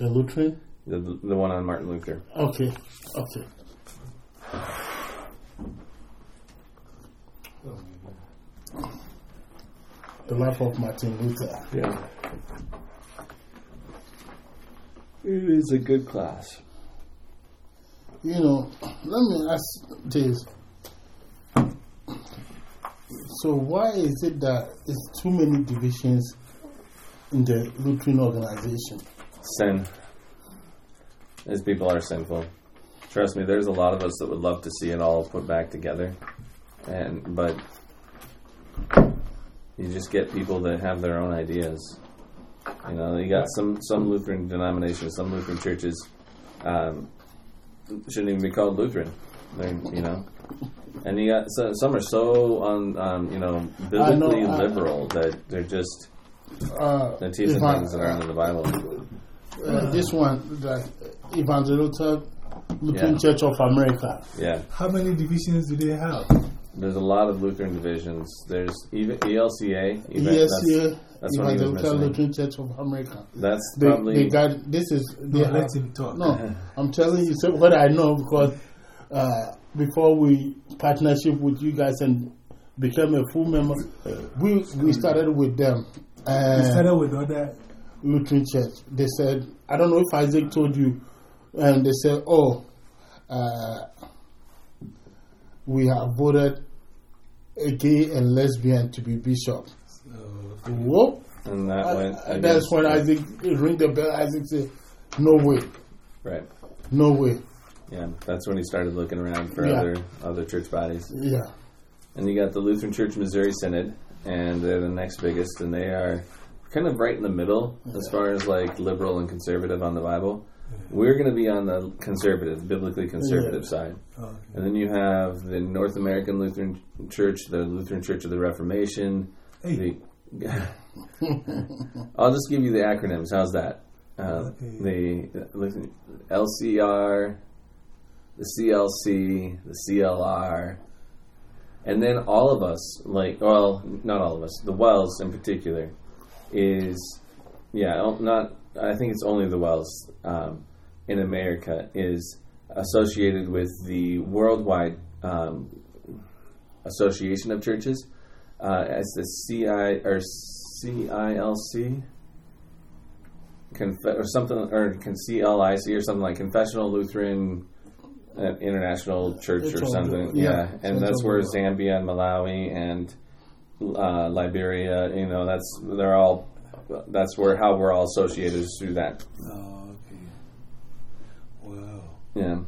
The Lutheran? The, the one on Martin Luther. Okay, okay. The life of Martin Luther. Yeah. It is a good class. You know, let me ask this. So, why is it that there's too many divisions in the Lutheran organization? Sin. As people are sinful. Trust me, there's a lot of us that would love to see it all put back together. And but you just get people that have their own ideas. You know, you got some some Lutheran denominations, some Lutheran churches um, shouldn't even be called Lutheran. They're, you know, and you got so, some are so on um, you know biblically I- liberal that they're just Uh, they're teaching I- things that aren't in the Bible. Uh, this one, the Evangelical Lutheran Yeah. Church of America. Yeah. How many divisions do they have? There's a lot of Lutheran divisions. There's even ELCA. even- Yes, that's, yeah. that's what he Evangelical. Lutheran Church of America. that's They, probably they got this is they No, have, let him talk. no. I'm telling you so what I know because uh, before we partnership with you guys and became a full member, we we started with them. We Uh, started with other. Lutheran Church. They said I don't know if Isaac told you, and they said, oh, uh, we have voted a gay and lesbian to be bishop. Uh, Whoop. and that Uh, went. that's against- when Isaac ring the bell. Isaac said, "No way, Right. no way." Yeah. That's when he started looking around for Yeah. other other church bodies. Yeah, And you got the Lutheran Church Missouri Synod, and they're the next biggest, and they are kind of right in the middle as far as like liberal and conservative on the Bible. We're going to be on the conservative, biblically conservative side. okay. And then you have the North American Lutheran Church, the Lutheran Church of the Reformation. Hey. The, I'll just give you the acronyms. How's that? Uh, Okay. The Lutheran- LCR, the CLC, the CLR, and then all of us, like, well, not all of us, the WELS in particular, is, yeah, oh, not, I think it's only the WELS um, in America, is associated with the worldwide um, association of churches uh, as the CI or CILC. Conf- or something, or can CLIC or something like Confessional Lutheran uh, International Church It's or something. Yeah, Yeah, and that's where. Zambia and Malawi and uh, Liberia, you know, that's they're all. That's where how we're all associated is through that. Oh, okay. Wow. Yeah,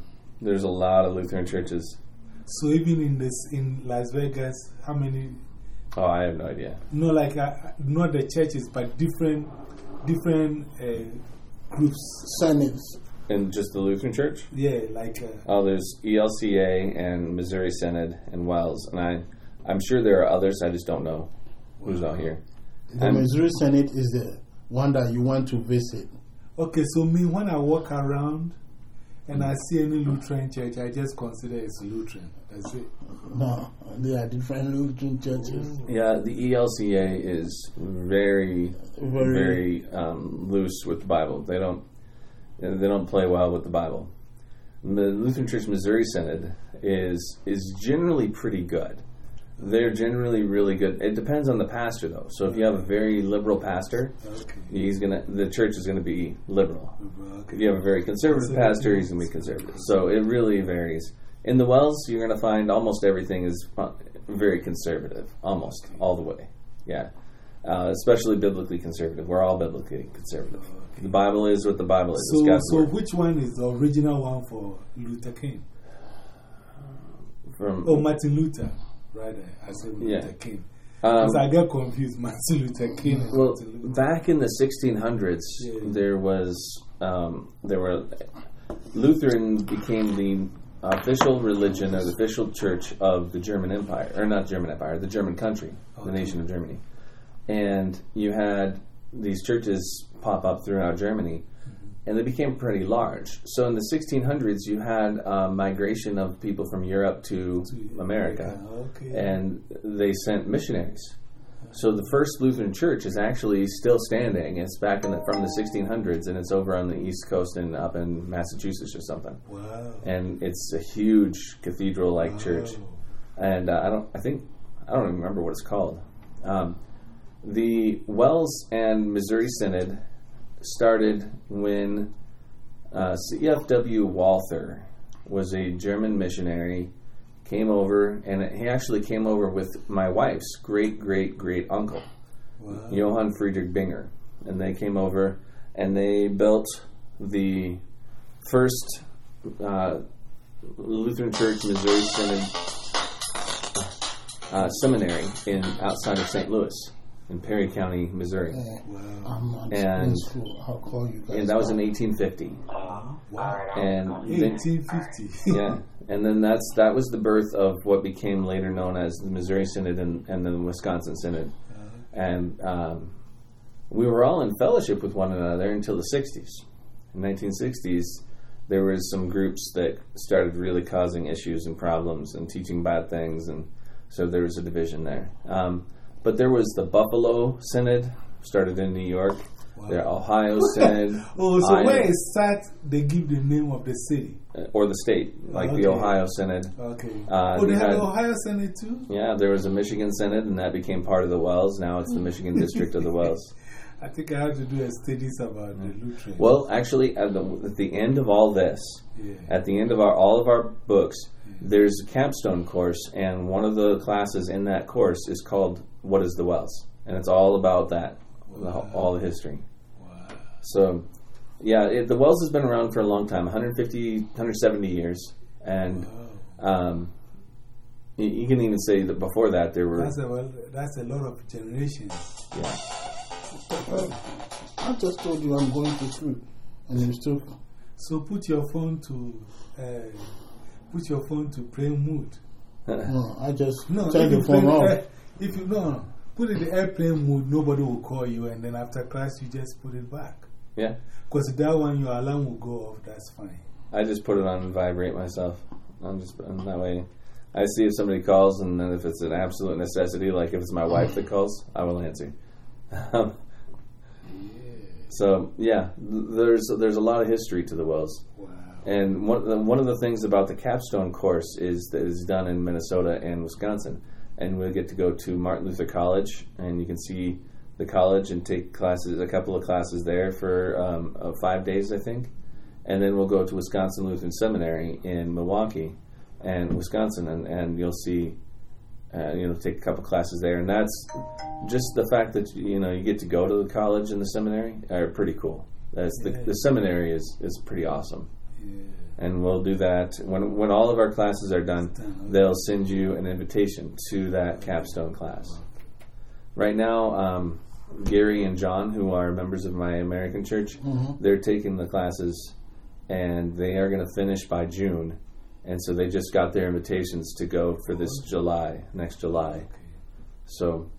there's a lot of Lutheran churches. So even in this in Las Vegas, how many? Oh, I have no idea. No, like uh, not the churches, but different different uh, groups. Senates. In just the Lutheran Church. Yeah, like uh, Oh, there's ELCA and Missouri Synod and WELS, and I, I'm sure there are others. I just don't know who's out here. The Um, Missouri Synod is the one that you want to visit. okay. So me, when I walk around and I see any Lutheran church, I just consider it's Lutheran. That's it. No, there are different Lutheran churches. Yeah, the ELCA is very, Very- very, um, loose with the Bible. They don't, they don't play well with the Bible. The Lutheran Church Missouri Synod is is generally pretty good. They're generally really good. It depends on the pastor, though. So if you have a very liberal pastor, Okay. he's gonna the church is gonna be liberal. Okay. If you have a very conservative pastor, he's gonna be conservative. So it really varies. In the WELS, you're gonna find almost everything is very conservative, almost all the way. Yeah, uh, especially biblically conservative. We're all biblically conservative. The Bible is what the Bible is. So, so word. which one is the original one for Luther King? From Oh, Martin Luther, rather. I said Luther Yeah. King. um, Because I get confused. Martin Luther King well, Luther. back in the 1600s, Yeah. there was um, there were Lutheran became the official religion or the official church of the German Empire, or not German Empire, the German country, the nation of Germany. And you had these churches pop up throughout Germany, and they became pretty large. So in the 1600s, you had a migration of people from Europe to America, Yeah, okay. and they sent missionaries. So the first Lutheran church is actually still standing. It's back in the, from the 1600s, and it's over on the East Coast and up in Massachusetts or something. Wow. And it's a huge cathedral-like church. And uh, I don't, I think, I don't even remember what it's called. Um, the WELS and Missouri Synod started when uh, C.F.W. Walther was a German missionary, came over, and he actually came over with my wife's great great great uncle, Wow. Johann Friedrich Bünger. And they came over and they built the first uh, Lutheran Church Missouri Synod uh, seminary in outside of St. Louis in Perry County, Missouri. Yeah. Wow. I'm not And- in school. I'll call you guys. And that was in back. 1850. Wow. And then, 1850. yeah, and then that's that was the birth of what became later known as the Missouri Synod and, and the Wisconsin Synod. And um, we were all in fellowship with one another until the 60s. In 1960s, there was some groups that started really causing issues and problems and teaching bad things, and so there was a division there. Um, but there was the Buffalo Synod, started in New York. The Ohio Synod, Oh, so Iowa- where it starts, they give the name of the city. or the state, like the Ohio Synod. Okay. Uh, oh, they had- the Ohio Senate too? Yeah, there was a Michigan Synod, and that became part of the WELS. Now it's the Michigan District of the WELS. I think I have to do a studies about the Lutheran. Well, actually, at the, at the end of all this, yeah. at the end of our all of our books, there's a capstone course, and one of the classes in that course is called "What is the WELS," and it's all about that, the, all the history. Wow. So, yeah, it, the WELS has been around for a long time 150, 170 years. And Wow. um, you, you can even say that before that there were. That's a, well, that's a lot of generations. Yeah. I just told you I'm going to sleep. And you still. So put your phone to uh, put your phone to plane mode. No, I just No, turn the phone play- off. if you no, no, put it in airplane mode, nobody will call you, and then after class you just put it back. Yeah. Because that one your alarm will go off. That's fine. I just put it on and vibrate myself. I'm just and that way. I see if somebody calls, and then if it's an absolute necessity, like if it's my wife that calls, I will answer. So yeah, there's there's a lot of history to the WELS, Wow. and one of the, one of the things about the capstone course is that is done in Minnesota and Wisconsin, and we'll get to go to Martin Luther College, and you can see the college and take classes, a couple of classes there for um, uh, five days, I think. And then we'll go to Wisconsin Lutheran Seminary in Milwaukee and Wisconsin, and, and you'll see, uh, you know, take a couple classes there, and that's just the fact that you know you get to go to the college and the seminary are pretty cool. That's the, Yeah. the seminary is is pretty awesome, Yeah. and we'll do that when when all of our classes are done. They'll send you an invitation to that capstone class. Right now, um, Gary and John, who are members of my American church, they're taking the classes and they are going to finish by June. And so they just got their invitations to go for this July, next July. So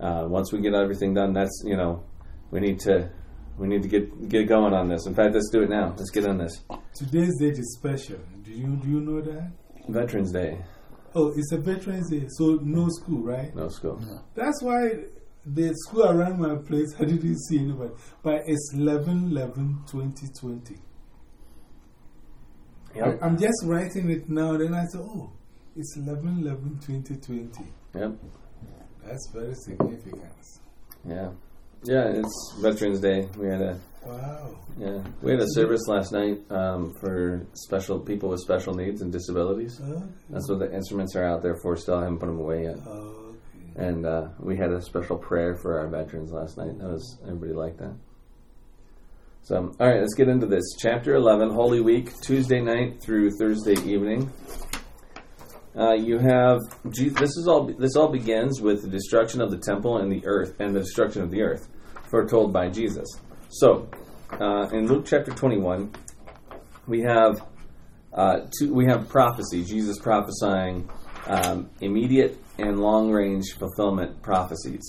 uh, once we get everything done, that's you know, we need to we need to get get going on this. In fact, let's do it now. Let's get on this. Today's date is special. Do you do you know that? Veterans Day, Oh, it's a Veterans Day, so no school, right? no school. That's why the school around my place, I didn't see anybody. But it's 11 11 2020. Yep. I, am just writing it now, then I said, oh, it's 11 11 2020. Yep. That's very significant. Yeah. Yeah. It's Veterans Day. We had a Wow. yeah we had a service last night um, for special people with special needs and disabilities. Okay. That's what the instruments are out there for. Still, I haven't put them away yet. okay. And uh, we had a special prayer for our veterans last night. That was everybody liked that. So, all right, let's get into this. Chapter eleven, Holy Week, Tuesday night through Thursday evening. Uh, you have this is all. This all begins with the destruction of the temple and the earth, and the destruction of the earth, foretold by Jesus. So, uh, in Luke chapter twenty-one, we have uh, two, we have prophecy. Jesus prophesying um, immediate and long-range fulfillment prophecies.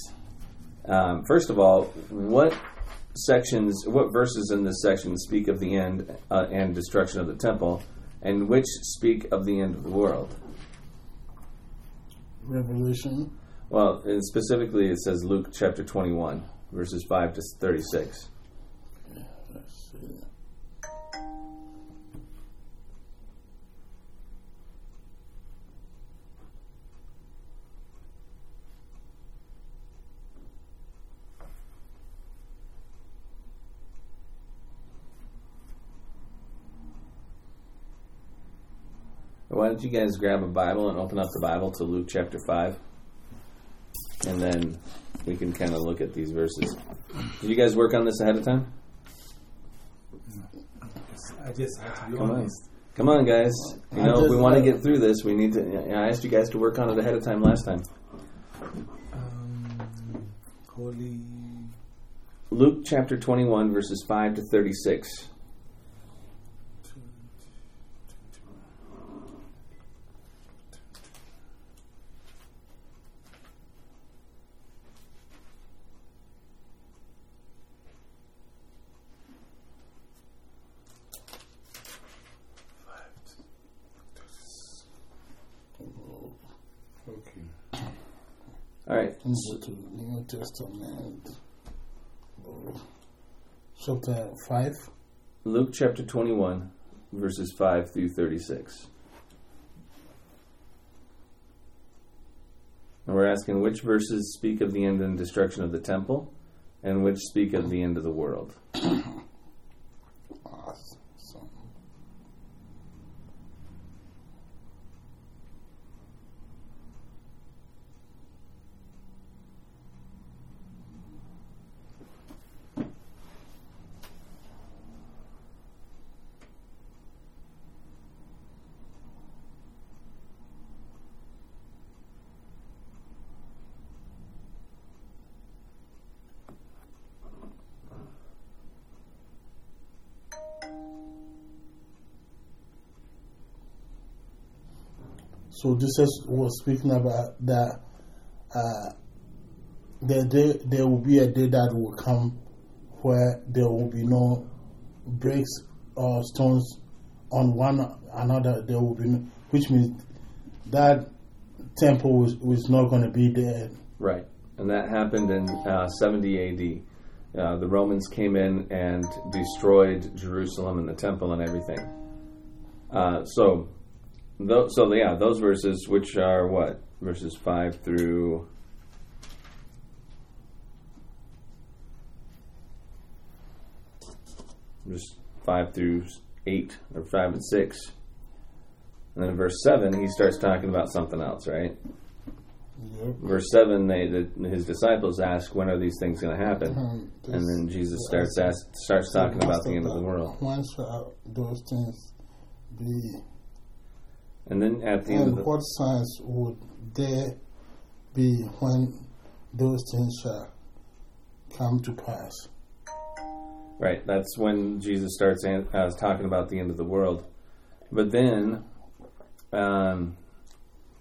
Um, first of all, what sections, what verses in this section speak of the end uh, and destruction of the temple, and which speak of the end of the world? Revelation. Well, and specifically, it says Luke chapter 21, verses 5 to 36. Don't you guys grab a Bible and open up the Bible to Luke chapter 5? And then we can kind of look at these verses. Did you guys work on this ahead of time? I just have to be Come on. Come on, guys. You know, if we want to get through this, we need to. I asked you guys to work on it ahead of time last time. Um, holy. Luke chapter 21, verses 5 to 36. Okay. All right. Let's go to New Testament. Chapter 5. Luke chapter 21, verses 5 through 36. And we're asking which verses speak of the end and destruction of the temple, and which speak of the end of the world. So Jesus was speaking about that uh, the day there will be a day that will come where there will be no bricks or stones on one another. There will be, no, which means that temple was, was not going to be there. Right. And that happened in uh, 70 AD. Uh, the Romans came in and destroyed Jerusalem and the temple and everything. Uh, so, tho- so yeah, those verses, which are what verses five through just five through eight or five and six, and then in verse seven he starts talking about something else, right? Yep. verse 7 they, the, his disciples ask when are these things going to happen Um, and then jesus starts ask, starts talking about the end of the world When shall those things be? And then at the end of And the what signs would there be when those things shall come to pass? right that's when jesus starts an, uh, talking about the end of the world but then um,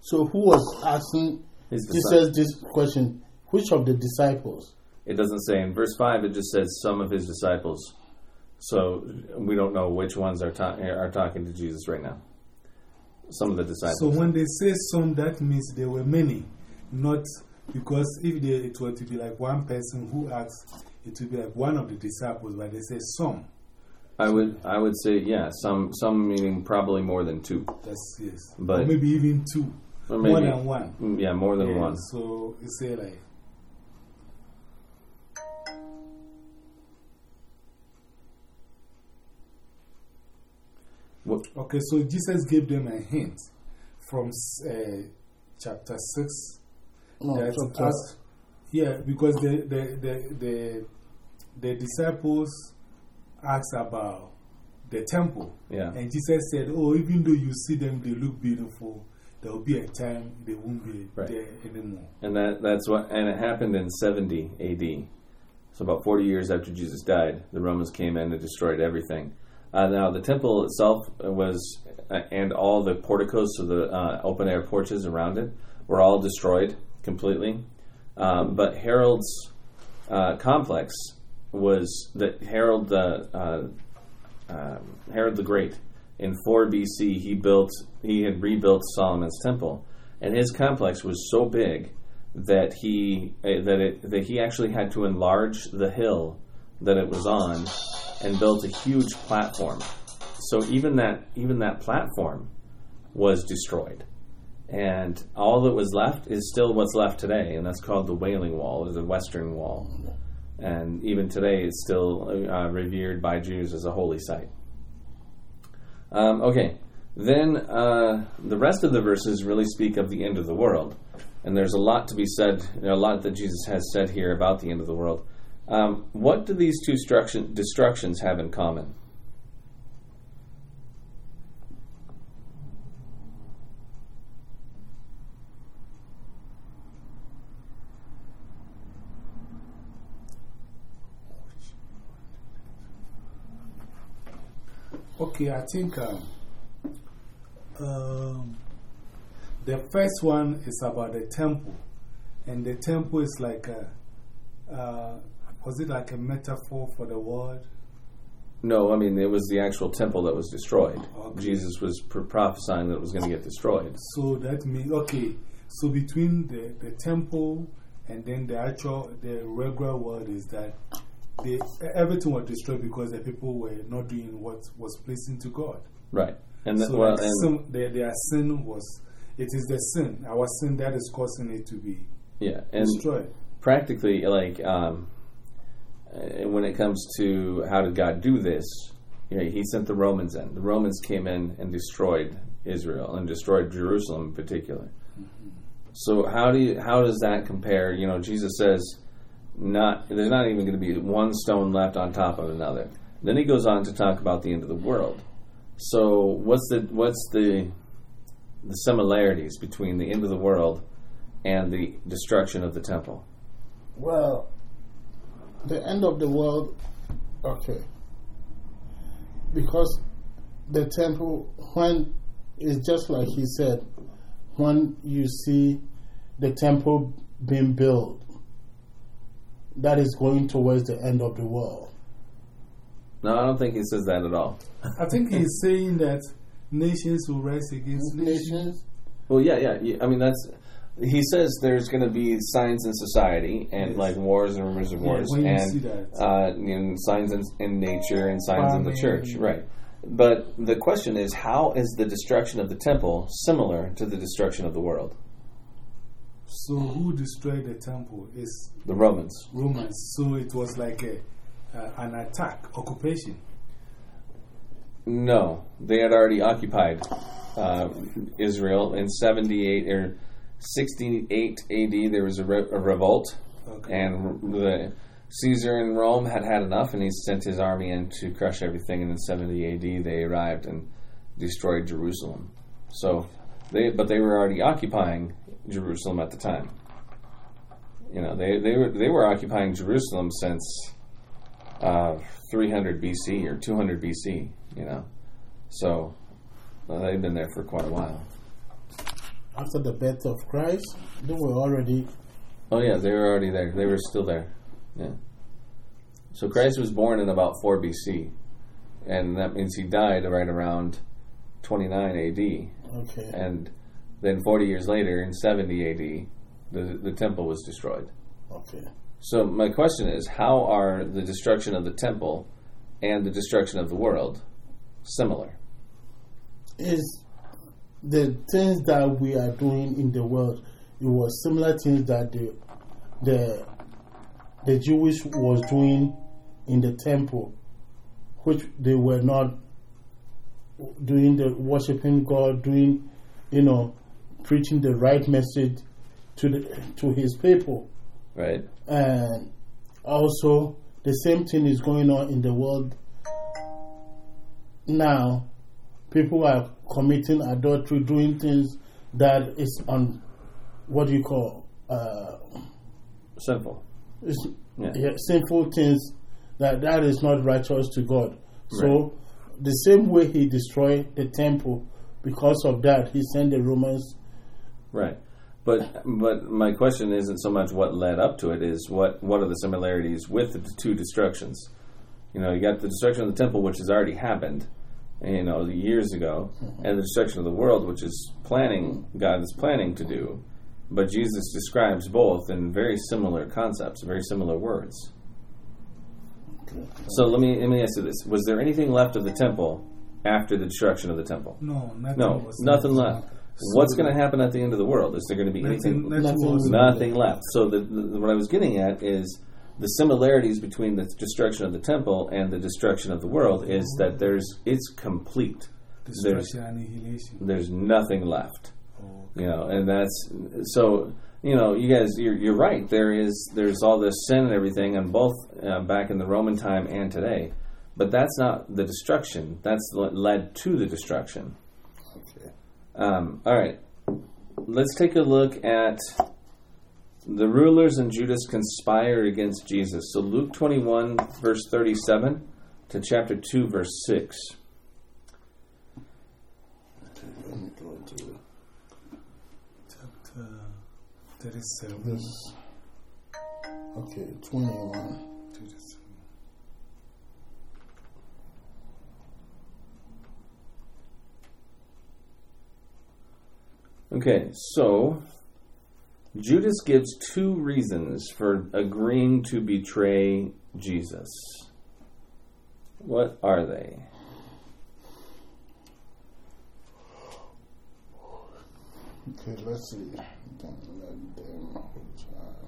So, who was asking disciples, Jesus this question? Which of the disciples? it doesn't say in verse 5 it just says some of his disciples so we don't know which ones are, ta- are talking to jesus right now some of the disciples So when they say some, that means there were many, not because if they, it were to be like one person who asks, it would be like one of the disciples, but they say some. i would i would say yeah some some meaning probably more than two That's yes. But- or maybe even two. or More than one. Mm, yeah more than Yeah, one So you say like, What- okay, so Jesus gave them a hint from uh, chapter 6 No, chapter- as- yeah, because the, the, the, the, the disciples asked about the temple. yeah And Jesus said, Oh, even though you see them, they look beautiful, there will be a time they won't be Right. there anymore. And that that's what and it happened in 70 AD. So about 40 years after Jesus died, the Romans came in and destroyed everything. Uh, now the temple itself was uh, and all the porticos, so the uh, open air porches around it, were all destroyed completely. Um, but Harold's uh, complex was that Harold the uh, um, Herod the Great in 4 BC he built he had rebuilt Solomon's temple and his complex was so big that he uh, that it that he actually had to enlarge the hill that it was on and built a huge platform. So even that even that platform was destroyed. And all that was left is still what's left today, and that's called the Wailing Wall, or the Western Wall. And even today, it's still uh, revered by Jews as a holy site. Um, okay, then uh, the rest of the verses really speak of the end of the world. And there's a lot to be said, you know, a lot that Jesus has said here about the end of the world. Um, what do these two destruction, destructions have in common? Okay, I think um, um, the first one is about the temple. And the temple is like a, uh, was it like a metaphor for the world? No, I mean, it was the actual temple that was destroyed. Okay. Jesus was pr- prophesying that it was going to get destroyed. So that means, okay, so between the, the temple and then the actual, the regular world is that they, everything was destroyed because the people were not doing what was pleasing to God. Right. And, So well, and sin, their, their sin was, it is the sin, our sin that is causing it to be yeah, and destroyed. practically, like, um, Uh, when it comes to how did God do this, you know, he sent the Romans in. The Romans came in and destroyed Israel and destroyed Jerusalem in particular. Mm-hmm. So how do you, how does that compare? You know, Jesus says, not there's not even going to be one stone left on top of another. Then he goes on to talk about the end of the world. So what's the what's the the similarities between the end of the world and the destruction of the temple? Well, the end of the world, okay. Because the temple, when it's just like he said, when you see the temple being built, that is going towards the end of the world. No, I don't think he says that at all. I think he's saying that nations will rise against nations. Nations, Well, yeah, yeah. yeah, I mean, that's he says there's going to be signs in society and Yes. like wars and rumors of wars you and uh, signs in, in nature and signs in the church, right? But the question is, how is the destruction of the temple similar to the destruction of the world? So who destroyed the temple is The Romans. Romans. So it was like a, uh, an attack, occupation. No, they had already occupied uh, Israel in 78 or 68 AD. There was a, re- a revolt, Okay. and the Caesar in Rome had had enough, and he sent his army in to crush everything. And in 70 AD, they arrived and destroyed Jerusalem. So, they but they were already occupying Jerusalem at the time. You know, they they were they were occupying Jerusalem since uh, 300 BC or 200 BC. You know, so well, they've been there for quite a while. After the birth of Christ, they were already Oh yeah, they were already there. They were still there. Yeah. So Christ was born in about 4 BC, and that means he died right around 29 AD. okay. And then 40 years later, in 70 AD, the the temple was destroyed. Okay. So my question is, how are the destruction of the temple and the destruction of the world similar? Is the things that we are doing in the world, it was similar things that the the the Jewish was doing in the temple, which they were not doing the worshiping God, doing you know, preaching the right message to the to his people. Right? And also, the same thing is going on in the world now. People are committing adultery, doing things that is on what do you call uh, Simple. it's, Yeah. yeah, sinful things that that is not righteous to God. So, the same way He destroyed the temple, because of that, He sent the Romans. Right. But but my question isn't so much what led up to it is what what are the similarities with the two destructions? You know, you got the destruction of the temple, which has already happened, you know, years ago, mm-hmm. and the destruction of the world, which is planning God is planning to do but Jesus describes both in very similar concepts, very similar words. Okay. So let me let me ask you this: Was there anything left of the temple after the destruction of the temple? No, nothing. No, was nothing left. So What's going to happen at the end of the world? Is there going to be anything? Nothing, nothing Nothing Nothing left. So the, the, what I was getting at is the similarities between the destruction of the temple and the destruction of the world is that there's it's complete. There's there's nothing left. Oh, You know, and that's so. You know, you guys, you're, you're right. There is there's all this sin and everything, and both uh, back in the Roman time and today. But that's not the destruction. That's what led to the destruction. Okay. Um, all right, let's take a look at the rulers and Judas conspire against Jesus. So Luke 21, verse 37 to chapter 2, verse 6. Let me go into chapter 37. this. Okay, 21. 37. Okay, so Judas gives two reasons for agreeing to betray Jesus. What are they? Okay, let's see. Don't let them hold child.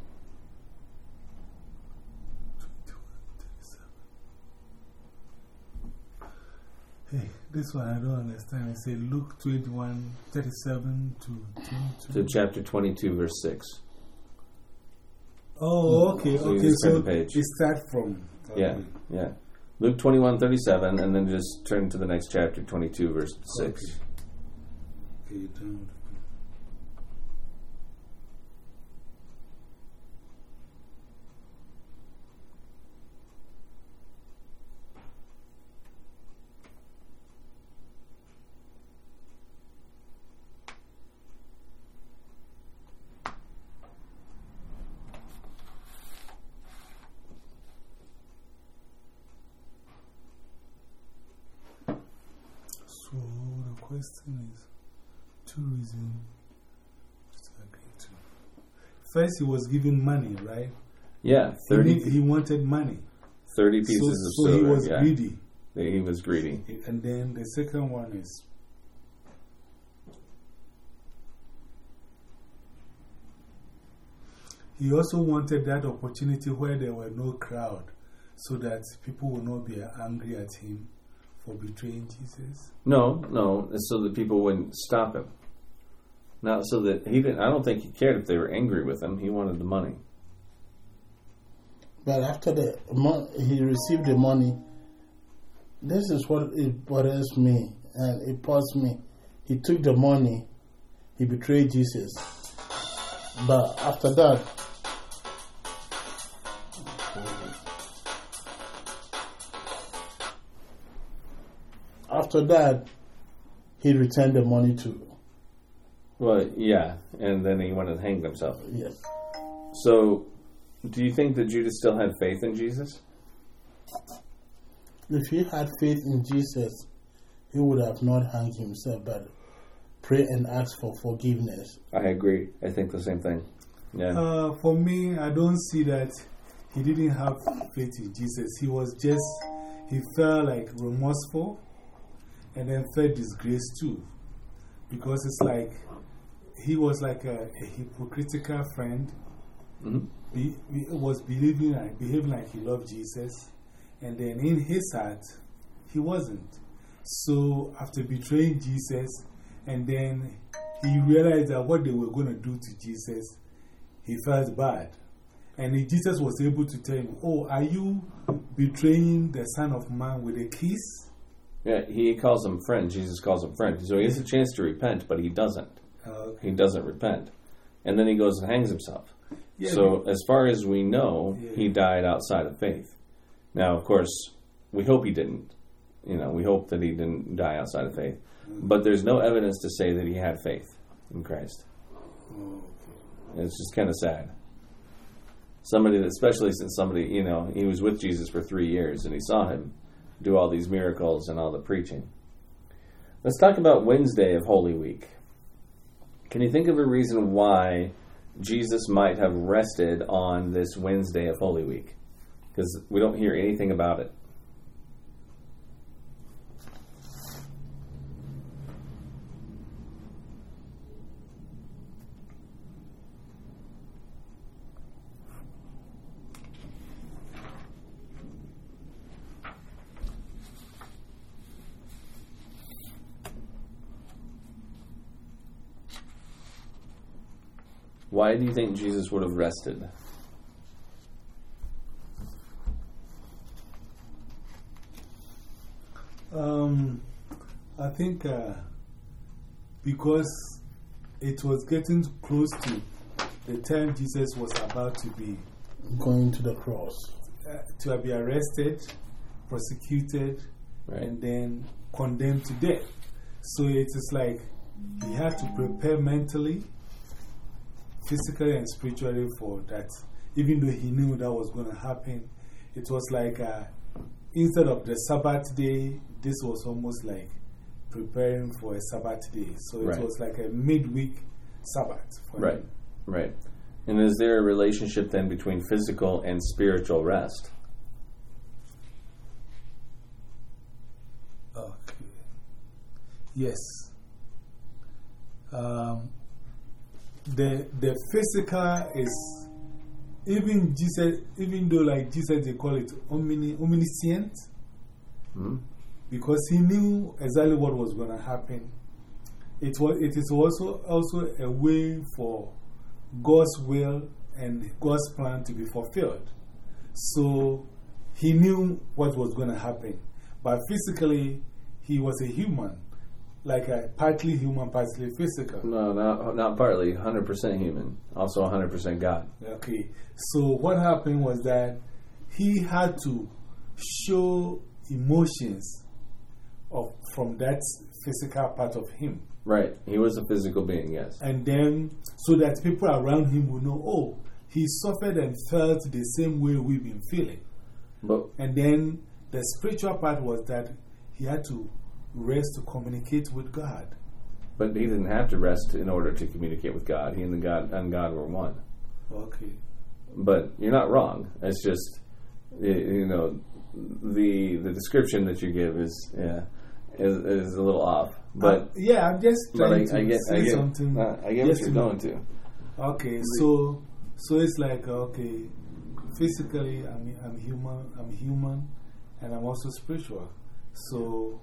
Hey, this one I don't understand. It says Luke 21 37 to 22. To chapter 22, verse 6. Oh, okay, So okay. So page. it start from. Uh, yeah, okay. yeah. Luke 21, 37, and then just turn to the next chapter, 22, verse 6. Okay. Okay, you done. So the question is two reasons to agree to. First, he was given money, right? Yeah, He, 30, need- he wanted money. 30 So, pieces so of he silver. was yeah. greedy. He was greedy. And then the second one is he also wanted that opportunity where there were no crowd so that people will not be angry at him for betraying Jesus. No, no, so that people wouldn't stop him. Not so that he didn't. I don't think he cared if they were angry with him. He wanted the money. But after the he received the money, this is what it bothers me and it paused me. He took the money, he betrayed Jesus. But after that, after that, he returned the money to Well, yeah, and then he went and hanged himself. yes. So, do you think that Judas still had faith in Jesus? If he had faith in Jesus, he would have not hanged himself, but pray and ask for forgiveness. I agree. I think the same thing. Yeah. Uh, for me, I don't see that he didn't have faith in Jesus. He was just, he felt like remorseful and then felt disgrace too. Because it's like, he was like a, a hypocritical friend. Mhm. Be, be, was believing like, behaving like he loved Jesus. And then in his heart, he wasn't. So after betraying Jesus, and then he realized that what they were going to do to Jesus, he felt bad. And if Jesus was able to tell him, Oh, are you betraying the Son of Man with a kiss? Yeah, he calls him friend. Jesus calls him friend. So he has a chance to repent, but he doesn't. Uh, He doesn't repent. And then he goes and hangs himself. yeah, so, as far as we know, Yeah. he died outside of faith. Now, of course, we hope he didn't. You know, we hope that he didn't die outside of faith. But there's no evidence to say that he had faith in Christ. It's just kind of sad. Somebody that, especially since somebody, you know, he was with Jesus for three years and he saw him do all these miracles and all the preaching. Let's talk about Wednesday of Holy Week. Can you think of a reason why Jesus might have rested on this Wednesday of Holy Week? Because we don't hear anything about it. Why do you think Jesus would have rested? Um, I think uh, because it was getting close to the time Jesus was about to be Going to the cross. uh, to be arrested, prosecuted, Right. and then condemned to death. So it is like he had to prepare mentally, physically, and spiritually for that. Even though he knew that was going to happen, it was like uh, instead of the Sabbath day, this was almost like preparing for a Sabbath day. So it Right. was like a midweek Sabbath for Right. him. Right. And is there a relationship then between physical and spiritual rest? Okay. Yes. Um, the the physical is even Jesus, even though like Jesus they call it omni, omniscient Hmm? because he knew exactly what was going to happen. It was it is also also a way for God's will and God's plan to be fulfilled. So he knew what was going to happen, but physically he was a human, like a partly human, partly physical. No, not, not partly. 100% human. Also 100% God. Okay, so what happened was that he had to show emotions of, from that physical part of him. Right. He was a physical being, yes. And then, so that people around him will know, oh, he suffered and felt the same way we've been feeling. But And then the spiritual part was that he had to rest to communicate with God. but he didn't have to rest in order to communicate with God. He and the God and God were one. Okay. But you're not wrong. It's just you know the the description that you give is yeah is, is a little off. But Uh, yeah, I'm just but I, trying to I get say I get something. uh, I get what you're going to. Okay, so so it's like okay, physically I'm I'm human, I'm human, and I'm also spiritual. So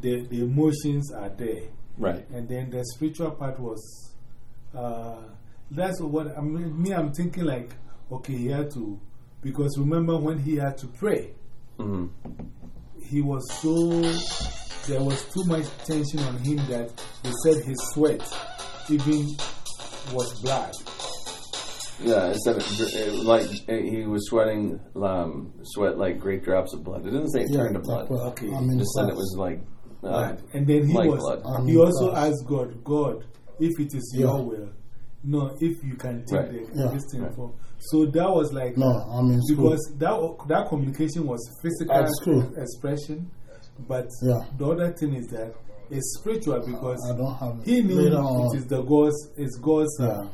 the the emotions are there, Right. and then the spiritual part was uh, that's what I mean. Me, I'm thinking like okay, he had to because remember when he had to pray, hmm he was so there was too much tension on him that he said his sweat even was blood. Yeah, it said it, it, like it, he was sweating um, sweat like great drops of blood. It didn't say it Yeah, turned to blood. that's what Okay. I It mean, just said it was like uh, Right. And then he like was, blood. I he also class. asked God, God, if it is Yeah. your will, no, if you can take Right. the, Yeah. this thing Right. for. So that was like, No, I mean, in school. because that, that communication was physical expression, but Yeah. the other thing is that it's spiritual because I don't have he knew it is the God's, it's God's yeah. uh,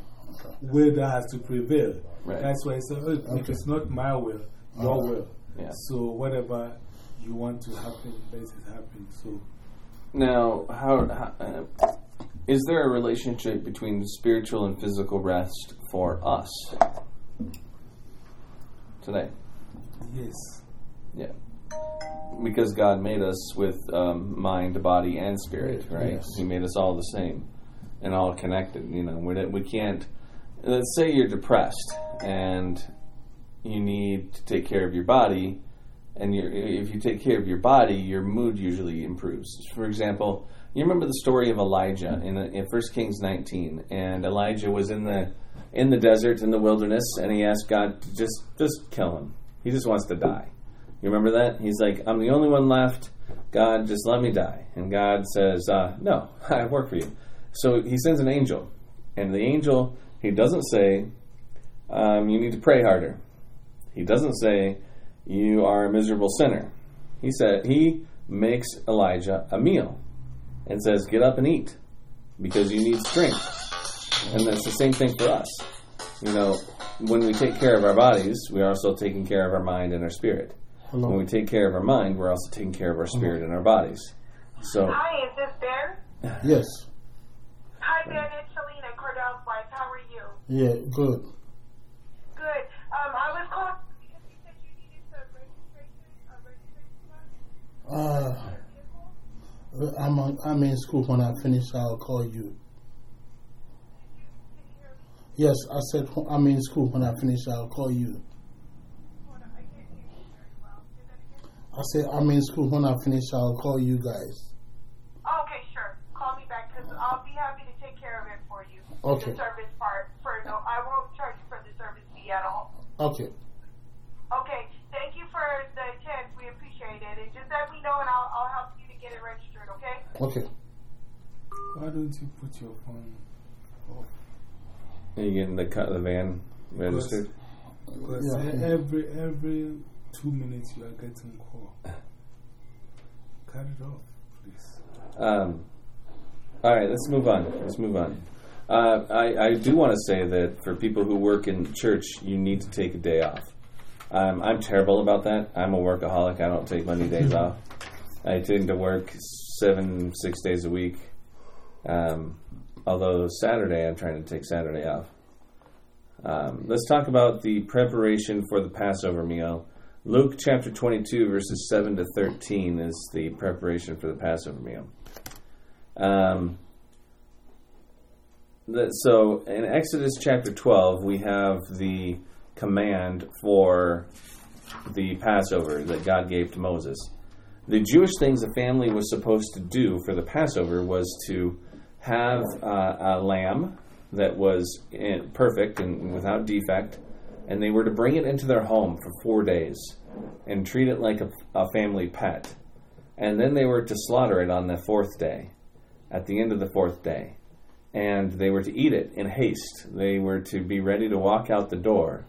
will that has to prevail. Right. That's why I said, oh, if it's not my will, your Uh-huh. will. Yeah. So whatever you want to happen, let it happen. So. Now, how, how uh, is there a relationship between spiritual and physical rest for us today? Yes. Yeah, because God made us with um, mind, body, and spirit, right? Yes. He made us all the same and all connected. You know, we we can't. Let's say you're depressed and you need to take care of your body, and if you take care of your body, your mood usually improves. For example, you remember the story of Elijah in, in 1 Kings 19, and Elijah was in the in the desert in the wilderness, and he asked God to just just kill him. He just wants to die. You remember that? He's like, I'm the only one left. God, just let me die. And God says, uh, No, I work for you. So he sends an angel, and the angel he doesn't say, um, You need to pray harder. He doesn't say, You are a miserable sinner. He said he makes Elijah a meal and says, Get up and eat because you need strength. And that's the same thing for us. You know, when we take care of our bodies, we're also taking care of our mind and our spirit. When we take care of our mind, we're also taking care of our spirit and our bodies. So, Hi, is this Ben? Yes. Hi, Ben. It's Selena, Cordell's wife. How are you? Yeah. Good. Good. Um, I was calling because you said you needed some registration, a registration Uh, your vehicle. I'm on, I'm in school. When I finish, I'll call you. Can you hear me? Yes, I said I'm in school. When I finish, I'll call you. I can't hear you very well. Say. I said I'm in school. When I finish, I'll call you guys. Okay, sure. Call me back because I'll be happy to take care of it for you. Okay. The service part. For no, I won't charge you for the service fee at all. Okay. Okay. Thank you for the chance. We appreciate it. And just let me know, and I'll, I'll help you to get it registered. Okay. Okay. Why don't you put your phone off? are you getting the, cut of the van registered? Because Yeah. every every two minutes you are getting call. Cut it off, please. Um, all right, let's move on. Let's move on. Uh, I, I do want to say that for people who work in church, you need to take a day off. Um, I'm terrible about that. I'm a workaholic. I don't take Monday days off. I tend to work seven, six days a week. Um, although Saturday, I'm trying to take Saturday off. Um, let's talk about the preparation for the Passover meal. Luke chapter 22, verses 7 to 13 is the preparation for the Passover meal. Um, that, so in Exodus chapter 12, we have the command for the Passover that God gave to Moses. The Jewish things a family was supposed to do for the Passover was to have uh, a lamb that was in, perfect and without defect, and they were to bring it into their home for four days and treat it like a, a family pet. And then they were to slaughter it on the fourth day, at the end of the fourth day. And they were to eat it in haste. They were to be ready to walk out the door.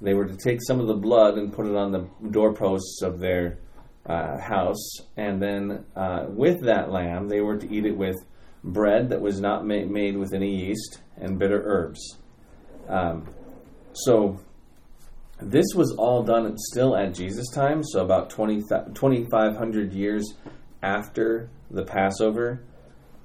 They were to take some of the blood and put it on the doorposts of their uh, house. And then uh, with that lamb, they were to eat it with bread that was not ma- made with any yeast and bitter herbs. Um, so this was all done still at Jesus' time, so about 20, 2,500 years after the Passover.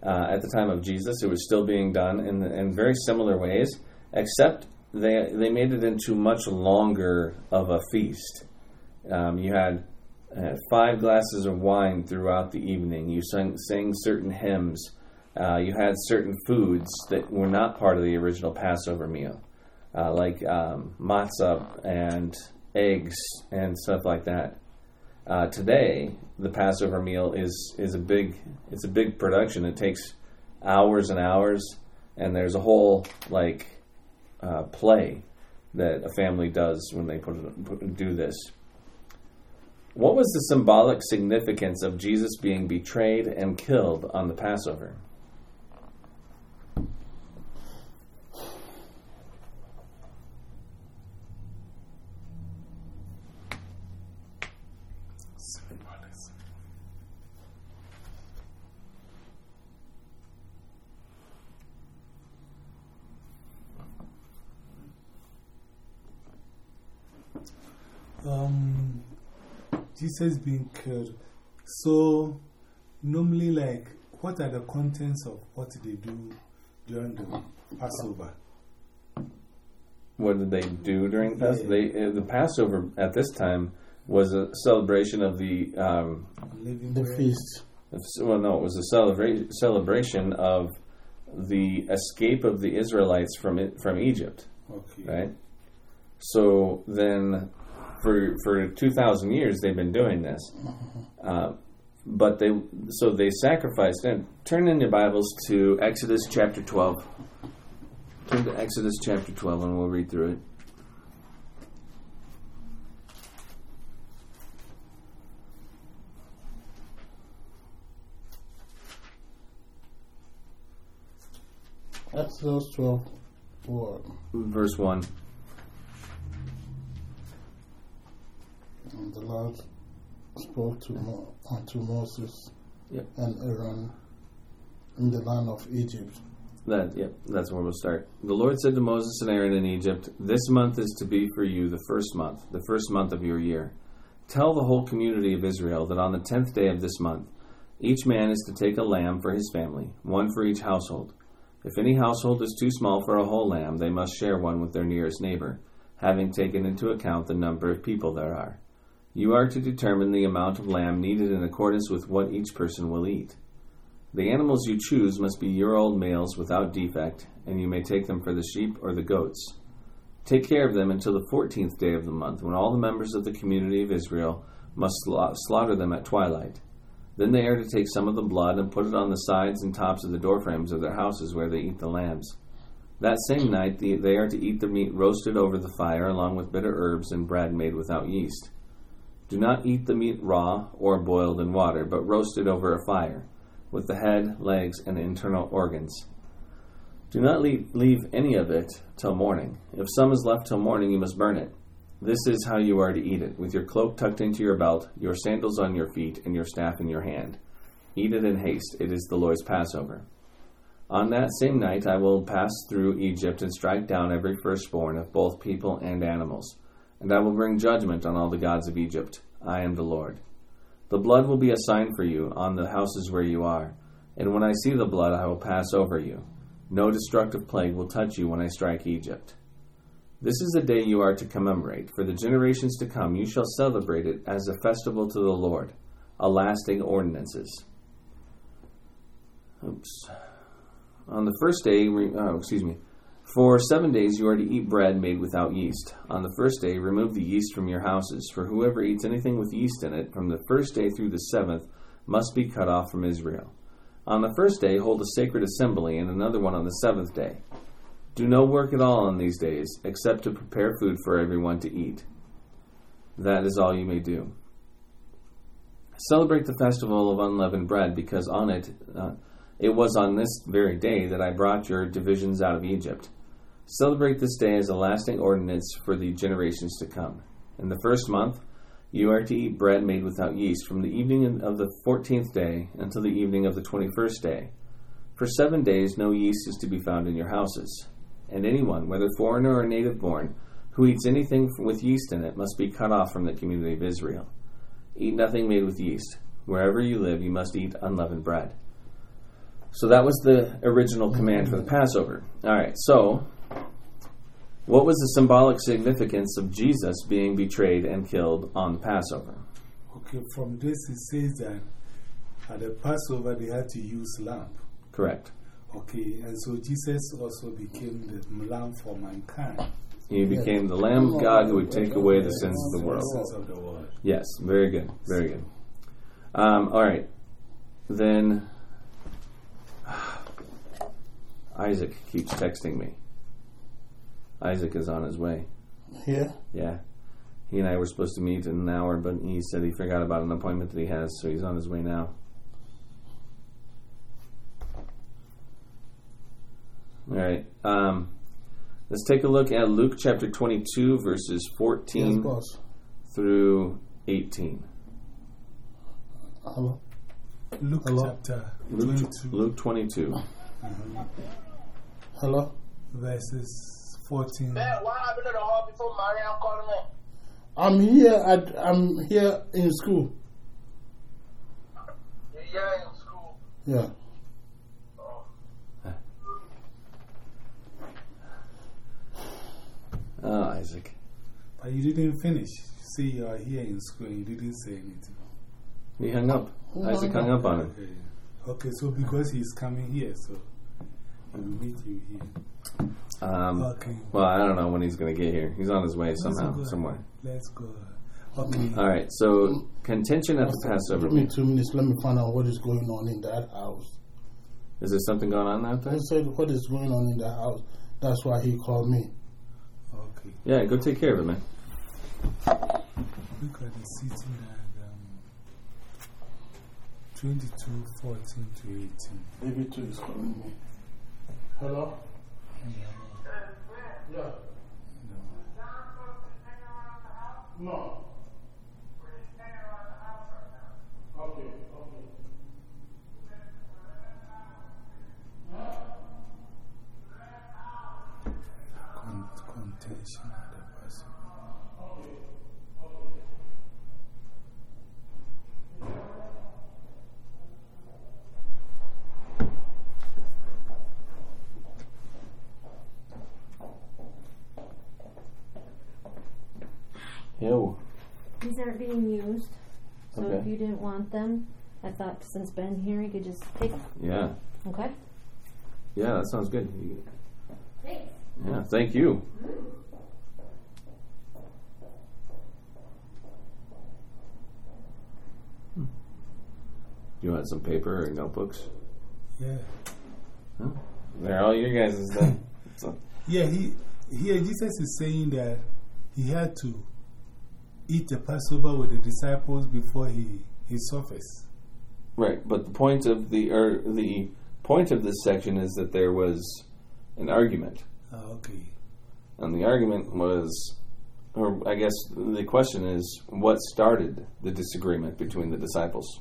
Uh, at the time of Jesus, it was still being done in, in very similar ways, except they, they made it into much longer of a feast. Um, you had uh, five glasses of wine throughout the evening. You sang, sang certain hymns. Uh, you had certain foods that were not part of the original Passover meal, uh, like um, matzah and eggs and stuff like that. Uh, today, the Passover meal is is a big it's a big production. It takes hours and hours, and there's a whole like uh, play that a family does when they put, put do this. What was the symbolic significance of Jesus being betrayed and killed on the Passover? Symbolism. Um, Jesus being killed. So, normally, like, what are the contents of what they do during the Passover? What did they do during Passover? Yeah. They, uh, the Passover at this time was a celebration of the um, Living The feast. well, no, it was a celebra- celebration of the escape of the Israelites from it, from Egypt. Okay. right? So then, for for two thousand years they've been doing this. Mm-hmm. Uh, but they so they sacrificed and Turn in your Bibles to Exodus chapter twelve. Turn to Exodus chapter twelve, and we'll read through it. Exodus 12, 4. Verse 1. The Lord spoke to Mo- unto Moses Yep. and Aaron in the land of Egypt, That yep, that's where we'll start. The Lord said to Moses and Aaron in Egypt, "This month is to be for you the first month, the first month of your year. Tell the whole community of Israel that on the tenth day of this month, each man is to take a lamb for his family, one for each household. If any household is too small for a whole lamb, they must share one with their nearest neighbor, having taken into account the number of people there are. You are to determine the amount of lamb needed in accordance with what each person will eat." The animals you choose must be year old males without defect, and you may take them for the sheep or the goats. Take care of them until the fourteenth day of the month, when all the members of the community of Israel must sla- slaughter them at twilight. Then they are to take some of the blood and put it on the sides and tops of the doorframes of their houses where they eat the lambs. That same night they are to eat the meat roasted over the fire, along with bitter herbs and bread made without yeast. Do not eat the meat raw or boiled in water, but roasted over a fire with the head, legs, and internal organs. Do not leave, leave any of it till morning. If some is left till morning, you must burn it. This is how you are to eat it, with your cloak tucked into your belt, your sandals on your feet, and your staff in your hand. Eat it in haste. It is the Lord's Passover. On that same night I will pass through Egypt and strike down every firstborn of both people and animals, and I will bring judgment on all the gods of Egypt. I am the Lord. The blood will be a sign for you on the houses where you are, and when I see the blood, I will pass over you. No destructive plague will touch you when I strike Egypt. This is a day you are to commemorate. For the generations to come, you shall celebrate it as a festival to the Lord, a lasting ordinances. Oops. On the first day, oh, excuse me, for seven days you are to eat bread made without yeast. On the first day, remove the yeast from your houses, for whoever eats anything with yeast in it from the first day through the seventh must be cut off from Israel. On the first day, hold a sacred assembly, and another one on the seventh day. Do no work at all on these days, except to prepare food for everyone to eat. That is all you may do. Celebrate the festival of unleavened bread, because on it, uh, it was on this very day that I brought your divisions out of Egypt. Celebrate this day as a lasting ordinance for the generations to come. In the first month, you are to eat bread made without yeast from the evening of the fourteenth day until the evening of the twenty first day. For seven days, no yeast is to be found in your houses. And anyone, whether foreigner or native born, who eats anything with yeast in it must be cut off from the community of Israel. Eat nothing made with yeast. Wherever you live, you must eat unleavened bread. So that was the original command for the Passover. All right, so what was the symbolic significance of Jesus being betrayed and killed on the Passover? Okay, from this it says that at the Passover they had to use lamb. Correct. Okay, and so Jesus also became the lamb for mankind. He became the Lamb of God who would take away the sins of the world. Sins of the world. Yes, very good, very good. Um, all right, then Isaac keeps texting me. Isaac is on his way. Yeah. Yeah. He and I were supposed to meet in an hour, but he said he forgot about an appointment that he has, so he's on his way now. All right. Um, let's take a look at Luke chapter 22, verses 14 boss. through 18. Hello? Luke Hello? chapter Luke, 22, Luke 22. Hello? verses 14. Man, what happened to the hall before Mariam called me? I'm here at I'm here in school. You're here in school. Yeah. Oh, Isaac. But you didn't finish. See, you are here in school and you didn't say anything. He hung up. Who Isaac hung hung up on him. Okay. Okay, so because he's coming here, so we'll meet you here. Um, Okay. well, I don't know when he's going to get here. He's on his way Let's somehow, somewhere. Let's go. Okay. All right, so contention at the Passover. Give me two minutes. Let me find out what is going on in that house. Is there something going on out I there? said, what is going on in that house? That's why he called me. Okay. Yeah, go take care of it, man. Look at the seating diagram. 22, 14 to 18. Baby two is calling me. Hello? Yeah. No. Okay, you didn't want them, I thought since Ben here, you could just take them. Yeah. Okay? Yeah, that sounds good. You- Thanks. Yeah, thank you. Hmm. You want some paper or notebooks? Yeah. They're all your guys' then. So- Yeah, he, here Jesus is saying that he had to eat the Passover with the disciples before he, he suffers. right, but the point of the or the point of this section is that there was an argument, Ah, okay. and the argument was, or I guess the question is, what started the disagreement between the disciples?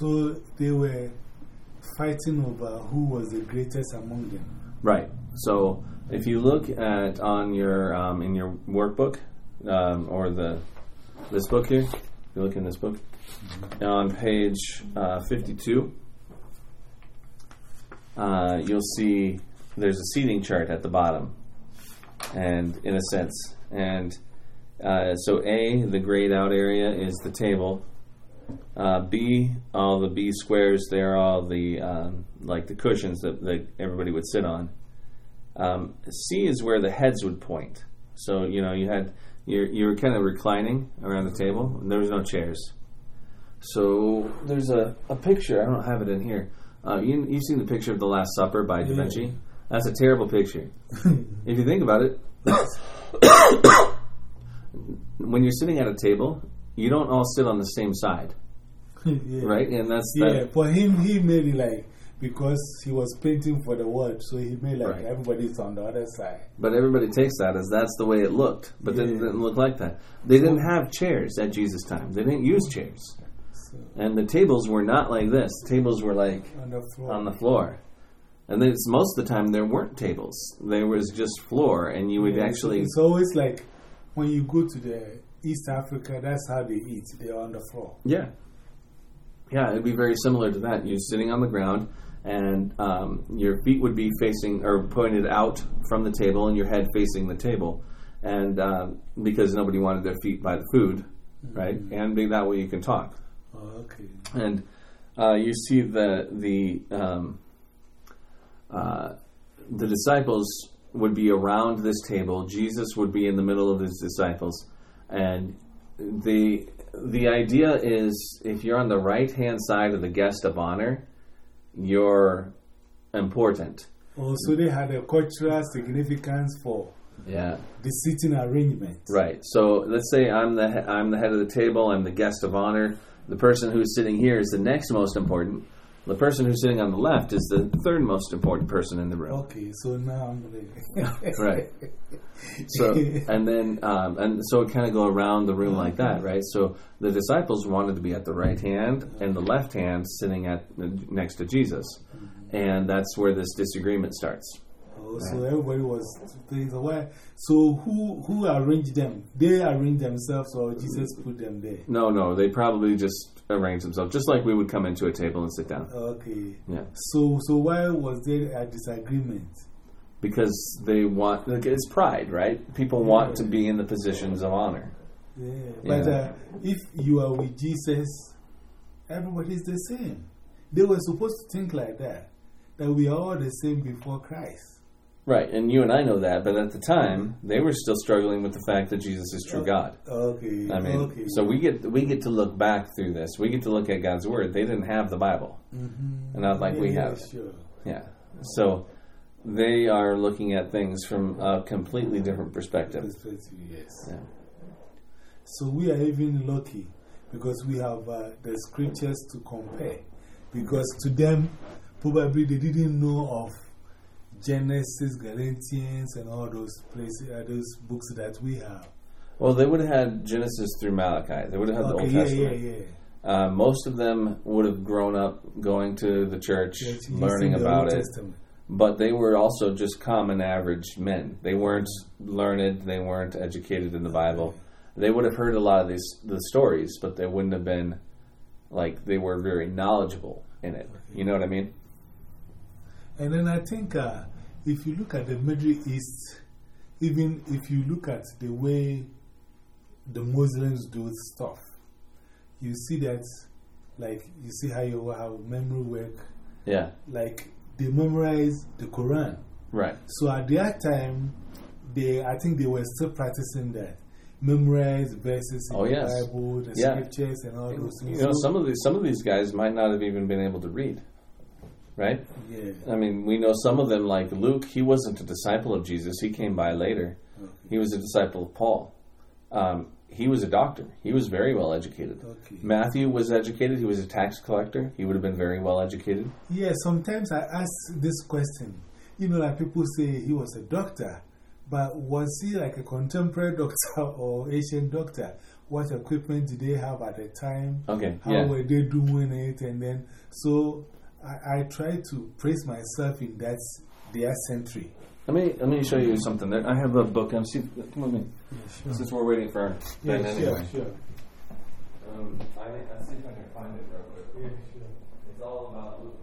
Also, they were fighting over who was the greatest among them. Right. So if you look at on your um, in your workbook um, or the this book here, if you look in this book on page uh, fifty-two, uh, you'll see there's a seating chart at the bottom, and in a sense, and uh, so A, the grayed out area is the table. Uh, B, all the B squares, they're all the um, like the cushions that, that everybody would sit on. Um, C is where the heads would point. So you know you had you're you were kind of reclining around the table. And there was no chairs. So there's a, a picture. I don't have it in here. Uh, you you've seen the picture of the Last Supper by Da Yeah. Vinci. That's a terrible picture. if you think about it, when you're sitting at a table, you don't all sit on the same side, yeah. right? And that's Yeah, that, for him, he made it like because he was painting for the world, so he made like Right. everybody's on the other side. But everybody takes that as that's the way it looked. But then it didn't look like that. They didn't have chairs at Jesus' time. They didn't use mm-hmm. chairs. So, And the tables were not like this. Tables were like on the floor. on the floor. And then it's most of the time there weren't tables. There was just floor and you would Yeah, actually It's always like when you go to the East Africa, that's how they eat. They're on the floor. Yeah. Yeah, it'd be very similar to that. You're sitting on the ground, and um, your feet would be facing or pointed out from the table, and your head facing the table. And um, because nobody wanted their feet by the food, right? And be that way you can talk. Oh, okay. And uh, you see the the um, uh, the disciples would be around this table. Jesus would be in the middle of his disciples, and the the idea is if you're on the right hand side of the guest of honor, you're important. Also, they had a cultural significance for Yeah. the seating arrangement. Right. So let's say I'm the I'm the head of the table. I'm the guest of honor. The person who's sitting here is the next most important. The person who's sitting on the left is the third most important person in the room. Okay, so now I'm like. Right. So and then um, and so it kind of go around the room like that, right? So the disciples wanted to be at the right hand and the left hand sitting at next to Jesus, and that's where this disagreement starts. Oh, so everybody was thinking, so why? So who who arranged them? They arranged themselves, or Jesus put them there? No, no, they probably just arranged themselves, just like we would come into a table and sit down. Okay. Yeah. So so why was there a disagreement? because they want like, it's pride, right? People want to be in the positions of honor. Yeah. But Yeah. uh, if you are with Jesus, everybody's the same. They were supposed to think like that, that we are all the same before Christ. Right, and you and I know that, but at the time they were still struggling with the fact that Jesus is true God. Okay. I mean, okay. so we get we get to look back through this. We get to look at God's word. They didn't have the Bible, Mhm. and not like we Yeah, have. Sure. Yeah, so they are looking at things from a completely different perspective. Perspective, yes. Yeah. So we are even lucky because we have uh, the scriptures to compare. Because to them, probably they didn't know of Genesis, Galatians, and all those places, uh, those books that we have. Well, they would have had Genesis through Malachi. They would have had the Old yeah, Testament. yeah, yeah. Uh, most of them would have grown up going to the church, learning about it. Testament. But they were also just common average men. They weren't learned. They weren't educated in the Bible. They would have heard a lot of these the stories, but they wouldn't have been like they were very knowledgeable in it. You know what I mean? And then I think uh, if you look at the Middle East, even if you look at the way the Muslims do stuff, you see that, like, you see how you have memory work, Yeah. like, they memorize the Quran. Right. So at that time, they, I think they were still practicing that. Memorize verses in Oh, the yes. Bible, the Yeah. scriptures, and all those things. You know, some of these some of these guys might not have even been able to read. Right? yeah. I mean, we know some of them, like Luke, he wasn't a disciple of Jesus. He came by later. He was a disciple of Paul. Um, he was a doctor. He was very well educated. Okay. Matthew was educated. He was a tax collector. He would have been very well educated. Yeah, sometimes I ask this question. You know, like people say he was a doctor, but was he like a contemporary doctor or ancient doctor? What equipment did they have at the time? Okay, How yeah. were they doing it? And then, so I, I try to praise myself in that their century. Let me let me show you something. There, I have a book. I'm see. Come with me. Since we're waiting for Ben anyway. sure. Um, I, I'll see if I can find it real quick. It's all about Luke,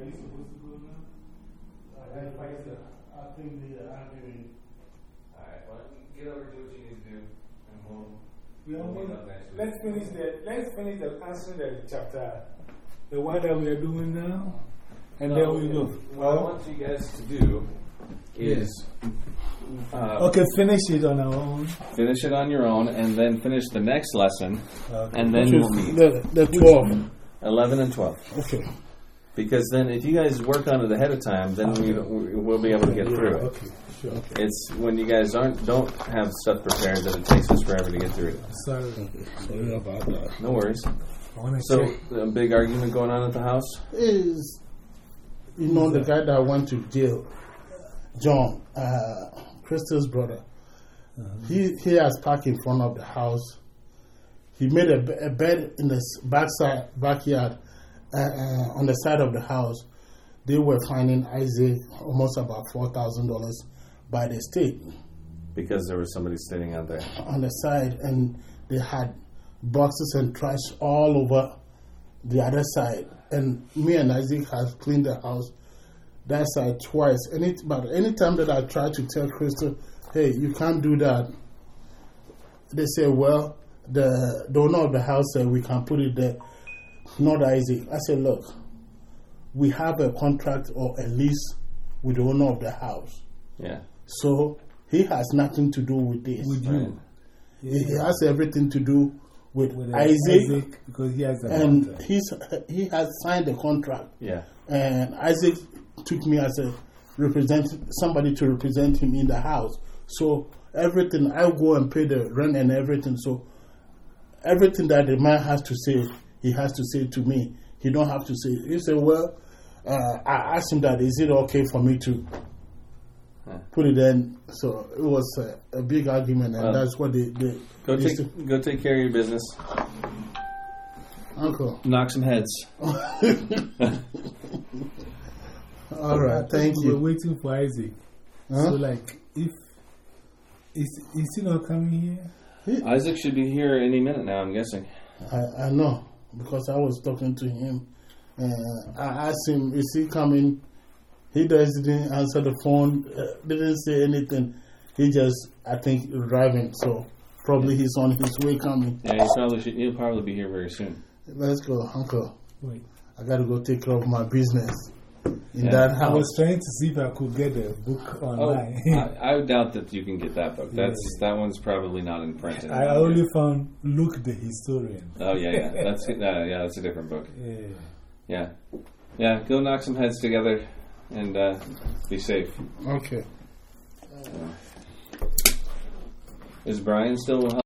Are you supposed to go now? I think the argument, I get over to what you need to do, and we'll. We we'll almost, meet up let's finish the let's finish the answer the chapter, the one that we are doing now, and then we go. What I want you guys to do is uh, Okay, finish it on our own. finish it on your own, and then finish the next lesson, Okay. and then Which we'll is meet the, the 12. eleven and twelve. Okay. Because then, if you guys work on it ahead of time, then we, we we'll be able to get through it. Okay, sure. It's when you guys aren't don't have stuff prepared that it takes us forever to get through it. Sorry. Sorry about that. No worries. I want to So, check. a big argument going on at the house. Is, you know, the guy that went to jail, John, uh, Crystal's brother. He, he has parked in front of the house. He made a, a bed in the backside, backyard uh, uh, on the side of the house. They were finding Isaac almost about $4,000 by the state. because there was somebody sitting out there. on the side and they had boxes and trash all over the other side. And me and Isaac have cleaned the house that side twice. Any, but anytime that I try to tell Crystal, hey, you can't do that, they say, well, the, the owner of the house said we can put it there. Not Isaac. I said, look, we have a contract or a lease with the owner of the house. Yeah. So he has nothing to do with this. With Right. you. He has everything to do with, With uh, Isaac, because he has a and contract. he's he has signed the contract. Yeah. And Isaac took me as a represent somebody to represent him in the house. So everything I go and pay the rent and everything. So everything that the man has to say, he has to say to me. He don't have to say. He said, "Well, uh, I asked him that is it okay for me to." Huh. Put it in, so it was a, a big argument, and Well, that's what they, they Go they take go take care of your business. Uncle. Knock some heads. All right, thank We were you. waiting for Isaac. Huh? So, like, if is is he not coming here? Isaac should be here any minute now. I'm guessing. I, I know because I was talking to him. Uh, I asked him, "Is he coming?" He just didn't answer the phone. Uh, didn't say anything. He just, I think, driving. So probably he's on his way coming. Yeah, he probably should. He'll probably be here very soon. Let's go, Uncle. Wait. I got to go take care of my business in Yeah. that I was trying to see if I could get the book Oh, online. I, I doubt that you can get that book. That's that one's probably not in print. I anymore. only found Luke the historian. Oh yeah, yeah. That's uh, yeah. That's a different book. Yeah. Yeah, yeah. Go knock some heads together, and uh, be safe. Okay. Is Brian still?